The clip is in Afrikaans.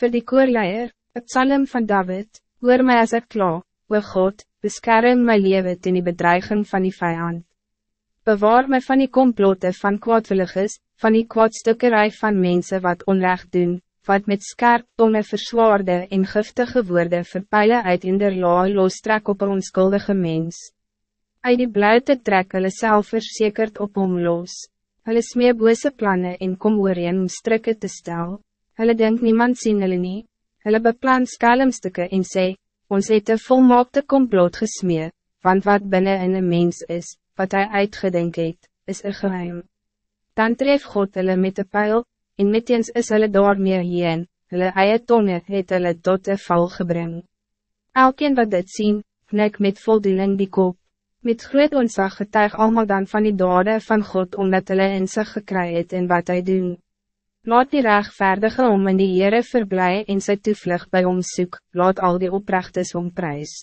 Voor die koorleier, het psalm van David, hoor mij als ik kla, o God, beskerm my leven ten die bedreiging van die vijand. Bewaar mij van die komplote van kwaadwilliges, van die kwaadstukkerij van mensen wat onrecht doen, wat met skerp tonne verswaarde en giftige woorden verpeilen uit in der law lostrek op een onskuldige mens. Uit die bluite trek hulle self verzekerd op hom los. Hulle smee bose plannen en kom ooreen om strikke te stel. Hulle denk niemand sien hulle nie. Hulle beplan skelmstukke en sê, ons het een volmaakte complot gesmee, want wat binnen in een mens is, wat hij uitgedenk het, is een geheim. Dan tref God hulle met de pijl, en meteens is hulle daarmee heen, hulle eie tonne het hulle tot de val gebring. Elkeen wat dit sien, knik met voldoening die kop, met groot ontzag getuig allemaal dan van die dade van God, omdat hulle in zich gekry het en wat hij doen. Laat die rechtvaardige om in die Heere verblij en sy toevlug bij ons soek, laat al die oprechtes om prijs.